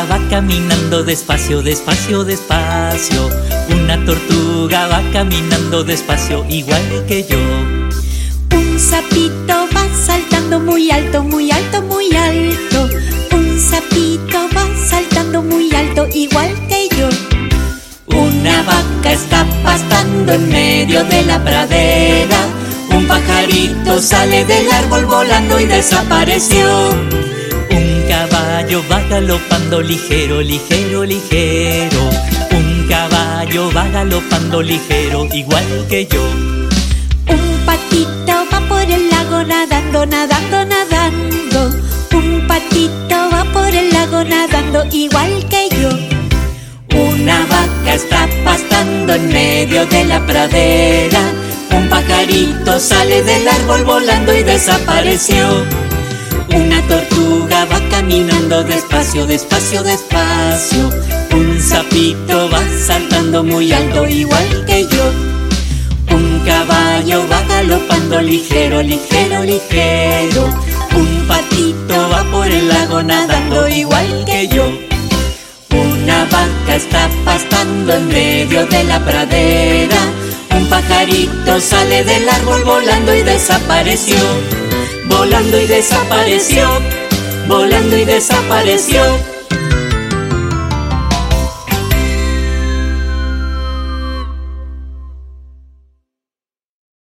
va caminando despacio, despacio, despacio. Una tortuga va caminando despacio, igual que yo. Un sapito va saltando muy alto, muy alto, muy alto. Un sapito va saltando muy alto, igual que yo. Una vaca está pastando en medio de la pradera. Un pajarito sale del árbol volando y desapareció. Un caballo va galopando ligero, ligero, ligero. Un caballo va galopando ligero, igual que yo. Un patito va por el lago nadando, nadando, nadando. Un patito va por el lago nadando, igual que yo. Una vaca está pastando en medio de la pradera. Un pajarito sale del árbol volando y desapareció. Una tortuga va caminando despacio, despacio, despacio. Un sapito va saltando muy alto igual que yo. Un caballo va galopando ligero, ligero, ligero. Un patito va por el lago nadando igual que yo. Una vaca está pastando en medio de la pradera. Un pajarito sale del árbol volando y desapareció. Volando y desapareció. Volando y desapareció.